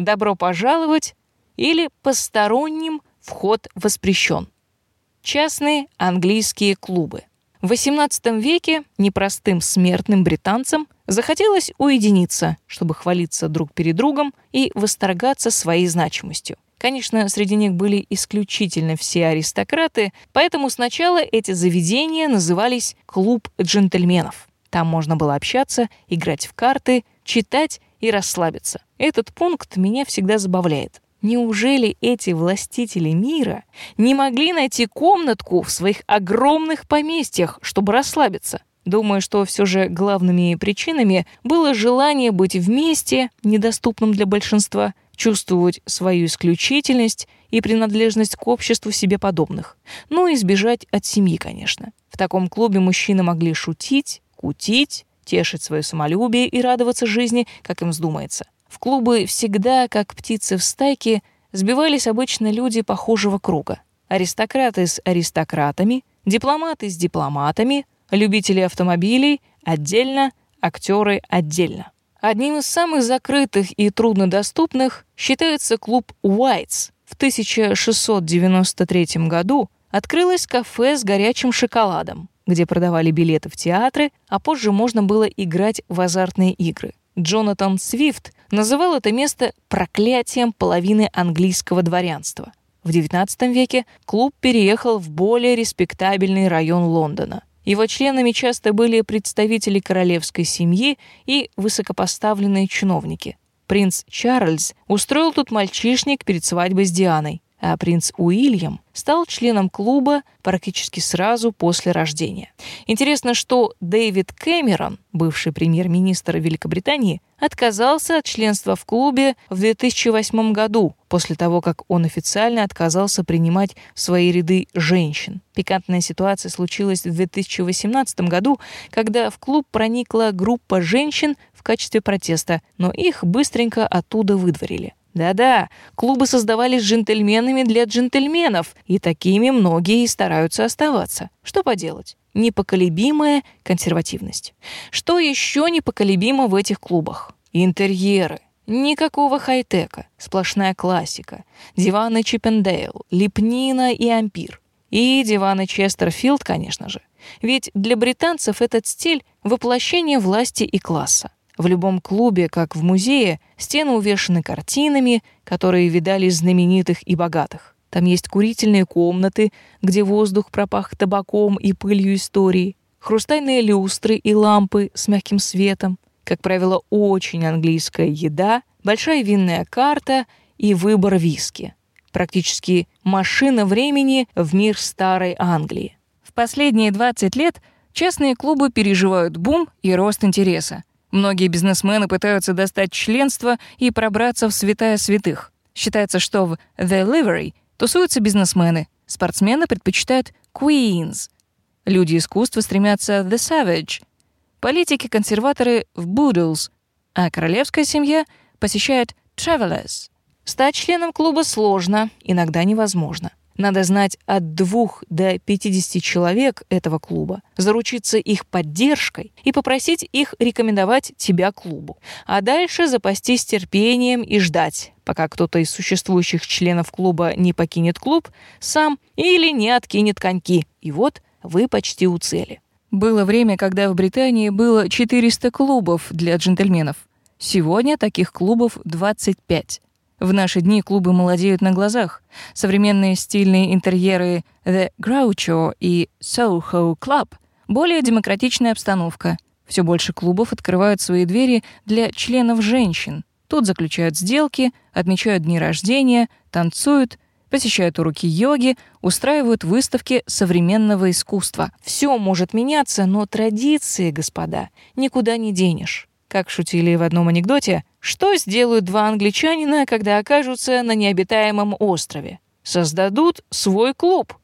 «добро пожаловать» или «посторонним вход воспрещен». Частные английские клубы. В XVIII веке непростым смертным британцам захотелось уединиться, чтобы хвалиться друг перед другом и восторгаться своей значимостью. Конечно, среди них были исключительно все аристократы, поэтому сначала эти заведения назывались «клуб джентльменов». Там можно было общаться, играть в карты, читать и расслабиться. Этот пункт меня всегда забавляет. Неужели эти властители мира не могли найти комнатку в своих огромных поместьях, чтобы расслабиться? Думаю, что все же главными причинами было желание быть вместе, недоступным для большинства, чувствовать свою исключительность и принадлежность к обществу себе подобных. Ну и избежать от семьи, конечно. В таком клубе мужчины могли шутить, кутить, тешить свое самолюбие и радоваться жизни, как им вздумается. В клубы всегда, как птицы в стайке, сбивались обычно люди похожего круга. Аристократы с аристократами, дипломаты с дипломатами, любители автомобилей отдельно, актеры отдельно. Одним из самых закрытых и труднодоступных считается клуб «Уайтс». В 1693 году открылось кафе с горячим шоколадом, где продавали билеты в театры, а позже можно было играть в азартные игры. Джонатан Свифт называл это место проклятием половины английского дворянства. В XIX веке клуб переехал в более респектабельный район Лондона. Его членами часто были представители королевской семьи и высокопоставленные чиновники. Принц Чарльз устроил тут мальчишник перед свадьбой с Дианой а принц Уильям стал членом клуба практически сразу после рождения. Интересно, что Дэвид Кэмерон, бывший премьер-министр Великобритании, отказался от членства в клубе в 2008 году, после того, как он официально отказался принимать в свои ряды женщин. Пикантная ситуация случилась в 2018 году, когда в клуб проникла группа женщин в качестве протеста, но их быстренько оттуда выдворили. Да-да, клубы создавались джентльменами для джентльменов, и такими многие и стараются оставаться. Что поделать? Непоколебимая консервативность. Что еще непоколебимо в этих клубах? Интерьеры. Никакого хай-тека, сплошная классика. Диваны Чиппендейл, лепнина и ампир. И диваны Честерфилд, конечно же. Ведь для британцев этот стиль — воплощение власти и класса. В любом клубе, как в музее, стены увешаны картинами, которые видали знаменитых и богатых. Там есть курительные комнаты, где воздух пропах табаком и пылью истории, хрустальные люстры и лампы с мягким светом, как правило, очень английская еда, большая винная карта и выбор виски. Практически машина времени в мир старой Англии. В последние 20 лет частные клубы переживают бум и рост интереса. Многие бизнесмены пытаются достать членство и пробраться в святая святых. Считается, что в The Livery тусуются бизнесмены, спортсмены предпочитают Queens, люди искусства стремятся The Savage, политики-консерваторы в Boodles, а королевская семья посещает Travelers. Стать членом клуба сложно, иногда невозможно. Надо знать от двух до 50 человек этого клуба, заручиться их поддержкой и попросить их рекомендовать тебя клубу. А дальше запастись терпением и ждать, пока кто-то из существующих членов клуба не покинет клуб сам или не откинет коньки. И вот вы почти у цели. Было время, когда в Британии было 400 клубов для джентльменов. Сегодня таких клубов 25. В наши дни клубы молодеют на глазах. Современные стильные интерьеры The Groucho и Soho Club, более демократичная обстановка. Все больше клубов открывают свои двери для членов женщин. Тут заключают сделки, отмечают дни рождения, танцуют, посещают уроки йоги, устраивают выставки современного искусства. Все может меняться, но традиции, господа, никуда не денешь. Как шутили в одном анекдоте, что сделают два англичанина, когда окажутся на необитаемом острове? Создадут свой клуб.